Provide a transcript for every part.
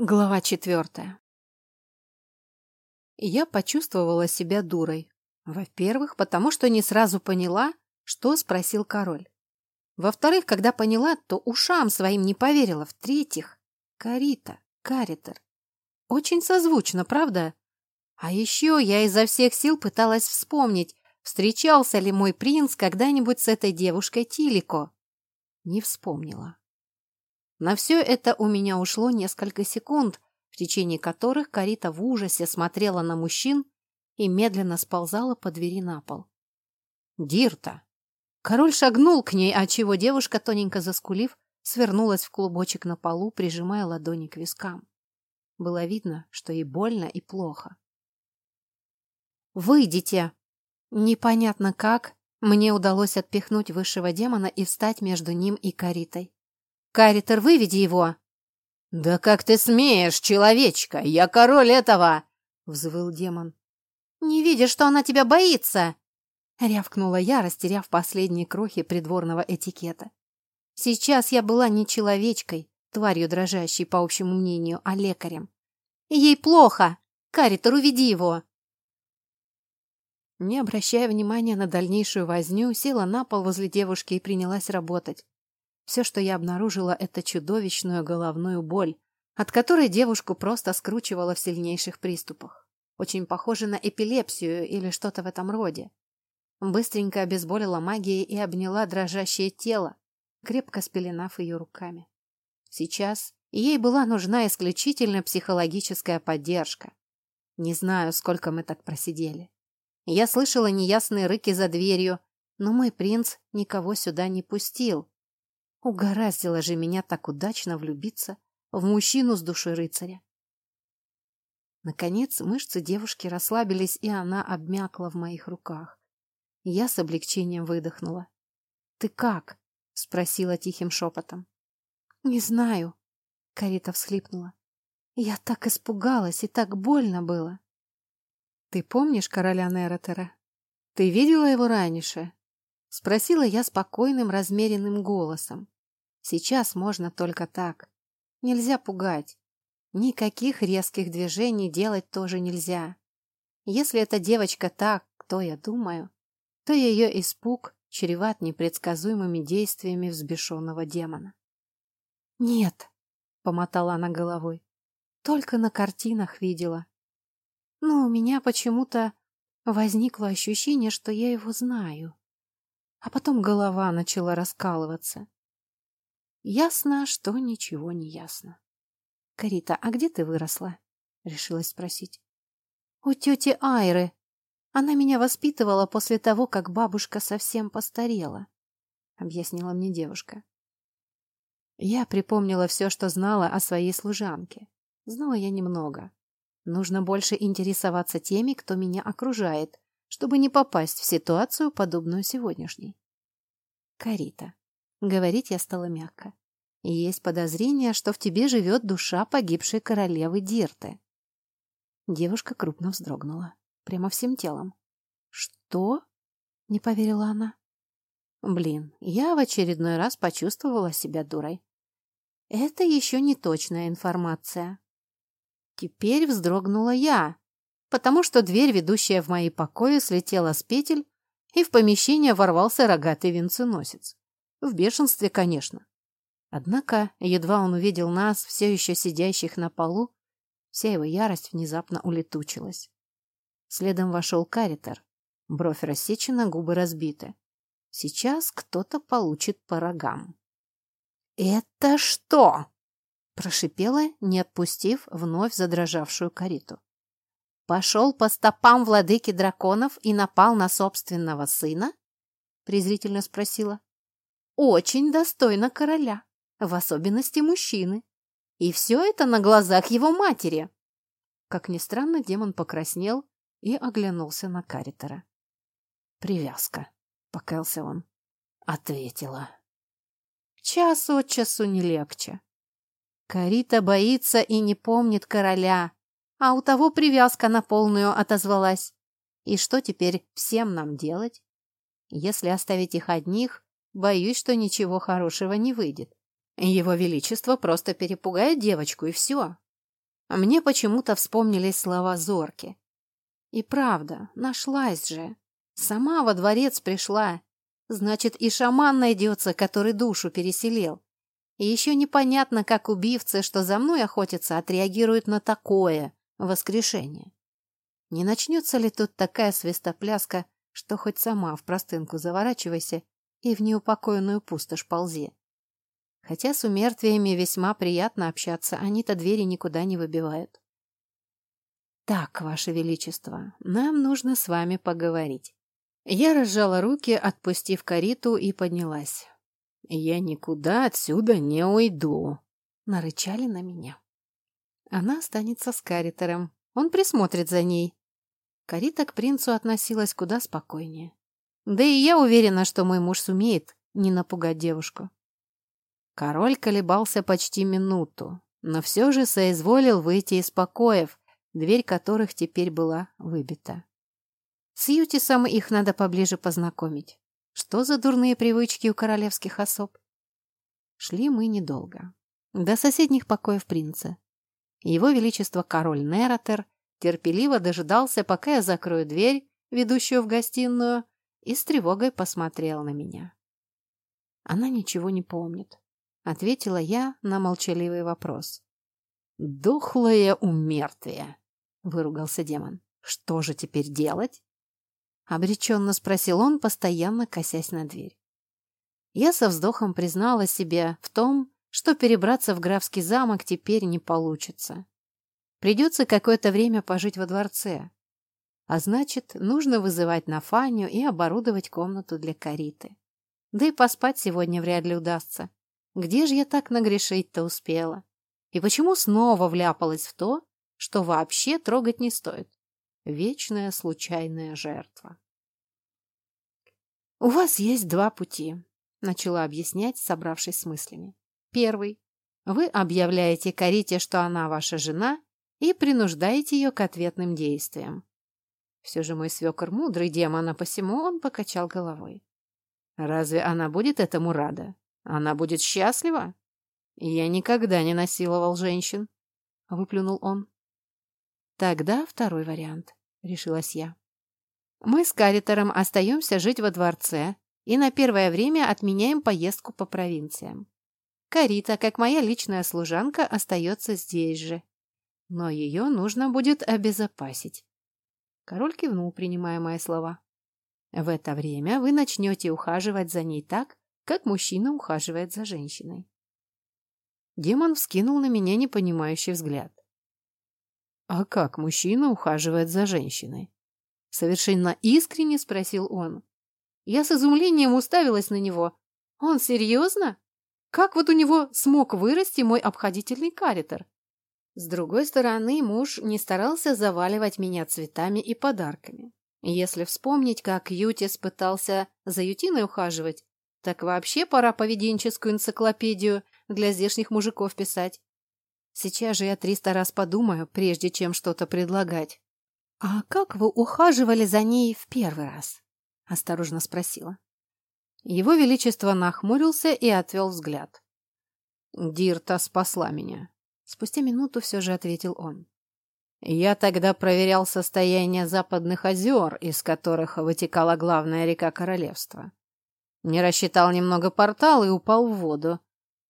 Глава четвертая. Я почувствовала себя дурой. Во-первых, потому что не сразу поняла, что спросил король. Во-вторых, когда поняла, то ушам своим не поверила. В-третьих, Карита, Каритер. Очень созвучно, правда? А еще я изо всех сил пыталась вспомнить, встречался ли мой принц когда-нибудь с этой девушкой Тилико. Не вспомнила. На все это у меня ушло несколько секунд, в течение которых Карита в ужасе смотрела на мужчин и медленно сползала по двери на пол. «Дирта!» Король шагнул к ней, отчего девушка, тоненько заскулив, свернулась в клубочек на полу, прижимая ладони к вискам. Было видно, что ей больно и плохо. «Выйдите!» Непонятно как, мне удалось отпихнуть высшего демона и встать между ним и Каритой. Каритер, выведи его!» «Да как ты смеешь, человечка! Я король этого!» — взвыл демон. «Не видишь, что она тебя боится!» — рявкнула я, растеряв последние крохи придворного этикета. Сейчас я была не человечкой, тварью дрожащей, по общему мнению, а лекарем. «Ей плохо! Каритер, уведи его!» Не обращая внимания на дальнейшую возню, села на пол возле девушки и принялась работать. Все, что я обнаружила, это чудовищную головную боль, от которой девушку просто скручивала в сильнейших приступах. Очень похоже на эпилепсию или что-то в этом роде. Быстренько обезболила магией и обняла дрожащее тело, крепко спеленав ее руками. Сейчас ей была нужна исключительно психологическая поддержка. Не знаю, сколько мы так просидели. Я слышала неясные рыки за дверью, но мой принц никого сюда не пустил, Угораздило же меня так удачно влюбиться в мужчину с душой рыцаря. Наконец мышцы девушки расслабились, и она обмякла в моих руках. Я с облегчением выдохнула. «Ты как?» — спросила тихим шепотом. «Не знаю», — Карита всхлипнула. «Я так испугалась, и так больно было». «Ты помнишь короля Неротера? Ты видела его раньше?» — спросила я спокойным, размеренным голосом. «Сейчас можно только так. Нельзя пугать. Никаких резких движений делать тоже нельзя. Если эта девочка так, кто я думаю, то ее испуг чреват непредсказуемыми действиями взбешенного демона». «Нет», — помотала она головой, — «только на картинах видела. Но у меня почему-то возникло ощущение, что я его знаю» а потом голова начала раскалываться. Ясно, что ничего не ясно. «Карита, а где ты выросла?» — решилась спросить. «У тети Айры. Она меня воспитывала после того, как бабушка совсем постарела», — объяснила мне девушка. Я припомнила все, что знала о своей служанке. Знала я немного. Нужно больше интересоваться теми, кто меня окружает, чтобы не попасть в ситуацию, подобную сегодняшней. Карита. Говорить я стала мягко. Есть подозрение, что в тебе живет душа погибшей королевы Дирты. Девушка крупно вздрогнула. Прямо всем телом. «Что?» — не поверила она. Блин, я в очередной раз почувствовала себя дурой. Это еще не точная информация. Теперь вздрогнула я, потому что дверь, ведущая в мои покои, слетела с петель, и в помещение ворвался рогатый венценосец. В бешенстве, конечно. Однако, едва он увидел нас, все еще сидящих на полу, вся его ярость внезапно улетучилась. Следом вошел каритер. Бровь рассечена, губы разбиты. Сейчас кто-то получит по рогам. «Это что?» — прошипела, не отпустив вновь задрожавшую кариту. Пошел по стопам владыки драконов и напал на собственного сына? Презрительно спросила. Очень достойно короля, в особенности мужчины. И все это на глазах его матери. Как ни странно, демон покраснел и оглянулся на Каритера. «Привязка», — покаялся он. Ответила. Час от часу не легче. Карита боится и не помнит короля, а у того привязка на полную отозвалась. И что теперь всем нам делать? Если оставить их одних, боюсь, что ничего хорошего не выйдет. Его Величество просто перепугает девочку, и все. Мне почему-то вспомнились слова Зорки. И правда, нашлась же. Сама во дворец пришла. Значит, и шаман найдется, который душу переселил. И еще непонятно, как убивцы, что за мной охотятся, отреагируют на такое воскрешение. Не начнется ли тут такая свистопляска, что хоть сама в простынку заворачивайся и в неупокоенную пустошь ползи? Хотя с умертвиями весьма приятно общаться, они-то двери никуда не выбивают. Так, Ваше Величество, нам нужно с вами поговорить. Я разжала руки, отпустив кариту, и поднялась. «Я никуда отсюда не уйду», — нарычали на меня. Она останется с Каритером. Он присмотрит за ней. Карита к принцу относилась куда спокойнее. Да и я уверена, что мой муж сумеет не напугать девушку. Король колебался почти минуту, но все же соизволил выйти из покоев, дверь которых теперь была выбита. С Ютисом их надо поближе познакомить. Что за дурные привычки у королевских особ? Шли мы недолго. До соседних покоев принца. Его Величество король Нератер терпеливо дожидался, пока я закрою дверь, ведущую в гостиную, и с тревогой посмотрел на меня. Она ничего не помнит, ответила я на молчаливый вопрос. «Дохлое умертвие!» — выругался демон. «Что же теперь делать?» Обреченно спросил он, постоянно косясь на дверь. Я со вздохом признала себе в том, что перебраться в графский замок теперь не получится. Придется какое-то время пожить во дворце. А значит, нужно вызывать Нафанию и оборудовать комнату для кариты. Да и поспать сегодня вряд ли удастся. Где же я так нагрешить-то успела? И почему снова вляпалась в то, что вообще трогать не стоит? Вечная случайная жертва. «У вас есть два пути», — начала объяснять, собравшись с мыслями. «Первый. Вы объявляете Карите, что она ваша жена, и принуждаете ее к ответным действиям. Все же мой свекор мудрый демон, а посему он покачал головой. Разве она будет этому рада? Она будет счастлива? Я никогда не насиловал женщин, — выплюнул он. Тогда второй вариант. — решилась я. «Мы с Каритером остаемся жить во дворце и на первое время отменяем поездку по провинциям. Карита, как моя личная служанка, остается здесь же. Но ее нужно будет обезопасить». Король кивнул, принимая мои слова. «В это время вы начнете ухаживать за ней так, как мужчина ухаживает за женщиной». Демон вскинул на меня непонимающий взгляд. «А как мужчина ухаживает за женщиной?» Совершенно искренне спросил он. Я с изумлением уставилась на него. «Он серьезно? Как вот у него смог вырасти мой обходительный каритер?» С другой стороны, муж не старался заваливать меня цветами и подарками. Если вспомнить, как Ютис пытался за Ютиной ухаживать, так вообще пора поведенческую энциклопедию для здешних мужиков писать. Сейчас же я триста раз подумаю, прежде чем что-то предлагать. — А как вы ухаживали за ней в первый раз? — осторожно спросила. Его Величество нахмурился и отвел взгляд. «Дирта спасла меня», — спустя минуту все же ответил он. «Я тогда проверял состояние западных озер, из которых вытекала главная река королевства. Не рассчитал немного портал и упал в воду.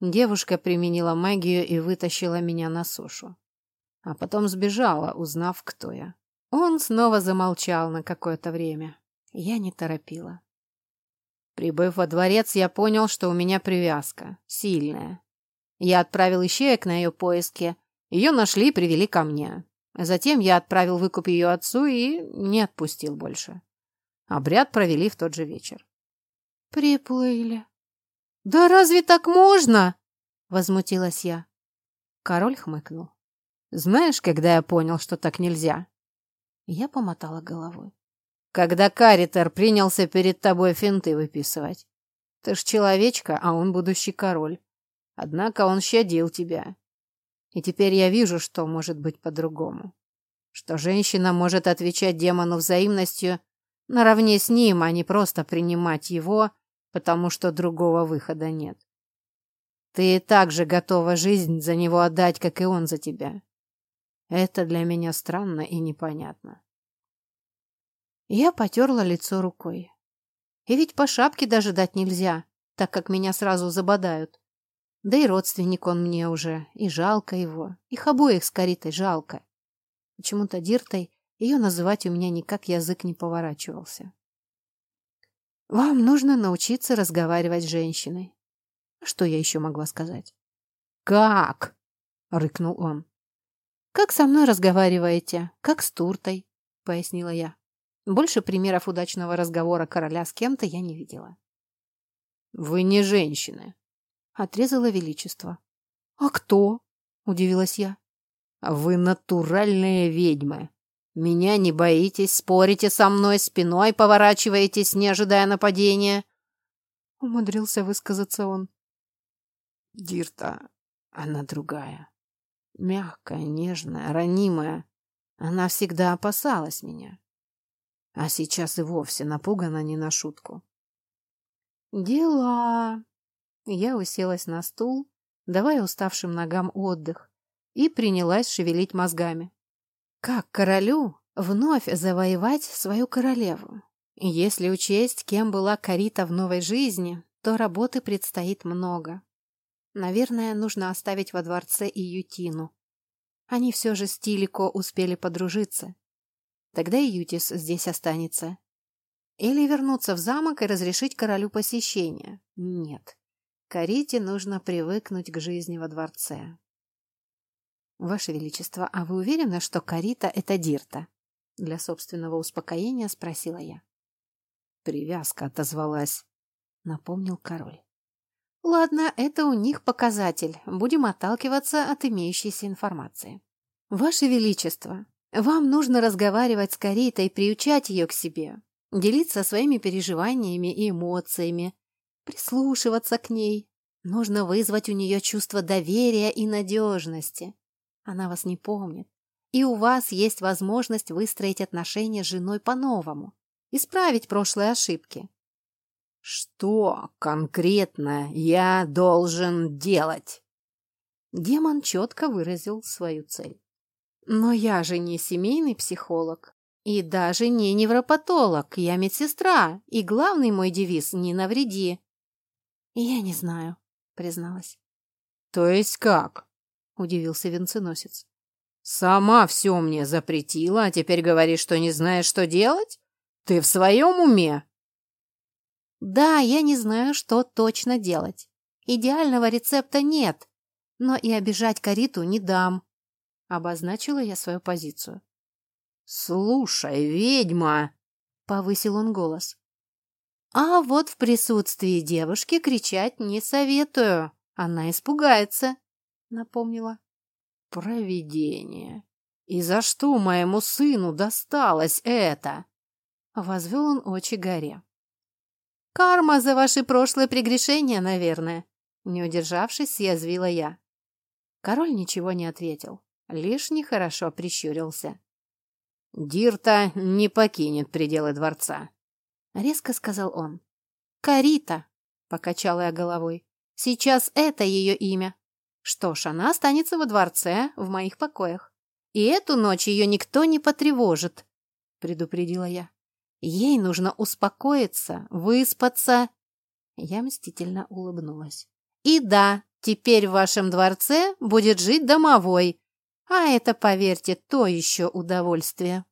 Девушка применила магию и вытащила меня на сушу. А потом сбежала, узнав, кто я. Он снова замолчал на какое-то время. Я не торопила. Прибыв во дворец, я понял, что у меня привязка. Сильная. Я отправил ищеек на ее поиски. Ее нашли и привели ко мне. Затем я отправил выкуп ее отцу и не отпустил больше. Обряд провели в тот же вечер. «Приплыли», «Да разве так можно?» — возмутилась я. Король хмыкнул. «Знаешь, когда я понял, что так нельзя?» Я помотала головой. «Когда Каритер принялся перед тобой финты выписывать. Ты ж человечка, а он будущий король. Однако он щадил тебя. И теперь я вижу, что может быть по-другому. Что женщина может отвечать демону взаимностью наравне с ним, а не просто принимать его потому что другого выхода нет. Ты и так же готова жизнь за него отдать, как и он за тебя. Это для меня странно и непонятно. Я потерла лицо рукой. И ведь по шапке даже дать нельзя, так как меня сразу забодают. Да и родственник он мне уже, и жалко его. Их обоих с Каритой жалко. Почему-то Диртой ее называть у меня никак язык не поворачивался. Вам нужно научиться разговаривать с женщиной. Что я еще могла сказать? «Как?» — рыкнул он. «Как со мной разговариваете? Как с Туртой?» — пояснила я. Больше примеров удачного разговора короля с кем-то я не видела. «Вы не женщины», — отрезало величество. «А кто?» — удивилась я. «Вы натуральные ведьмы. Меня не боитесь, спорите со мной, спиной поворачиваетесь, не ожидая нападения». Умудрился высказаться он. Дирта, она другая. Мягкая, нежная, ранимая. Она всегда опасалась меня. А сейчас и вовсе напугана не на шутку. «Дела!» Я уселась на стул, давая уставшим ногам отдых, и принялась шевелить мозгами. Как королю вновь завоевать свою королеву? Если учесть, кем была Карита в новой жизни, то работы предстоит много. Наверное, нужно оставить во дворце и Ютину. Они все же с Тилико успели подружиться. Тогда и Ютис здесь останется. Или вернуться в замок и разрешить королю посещение. Нет. Карите нужно привыкнуть к жизни во дворце. Ваше Величество, а вы уверены, что Карита — это Дирта? Для собственного успокоения спросила я. Привязка отозвалась, напомнил король. Ладно, это у них показатель. Будем отталкиваться от имеющейся информации. Ваше Величество, вам нужно разговаривать с Каритой приучать ее к себе, делиться своими переживаниями и эмоциями, прислушиваться к ней. Нужно вызвать у нее чувство доверия и надежности. Она вас не помнит. И у вас есть возможность выстроить отношения с женой по-новому, исправить прошлые ошибки. Что конкретно я должен делать? Демон четко выразил свою цель. Но я же не семейный психолог и даже не невропатолог, я медсестра, и главный мой девиз «не навреди». Я не знаю, призналась. То есть как? Удивился венценосец. Сама все мне запретила, а теперь говоришь, что не знаешь, что делать? Ты в своем уме? Да, я не знаю, что точно делать. Идеального рецепта нет, но и обижать Кариту не дам. Обозначила я свою позицию. «Слушай, ведьма!» — повысил он голос. «А вот в присутствии девушки кричать не советую. Она испугается», — напомнила. «Провидение! И за что моему сыну досталось это?» Возвел он очи горе. «Карма за ваши прошлые прегрешения, наверное», — не удержавшись, съязвила я. Король ничего не ответил, лишь нехорошо прищурился. «Дирта не покинет пределы дворца», — резко сказал он. «Карита», — покачала я головой, — «сейчас это ее имя. Что ж, она останется во дворце, в моих покоях. И эту ночь ее никто не потревожит», — предупредила я. Ей нужно успокоиться, выспаться. Я мстительно улыбнулась. И да, теперь в вашем дворце будет жить домовой. А это, поверьте, то еще удовольствие.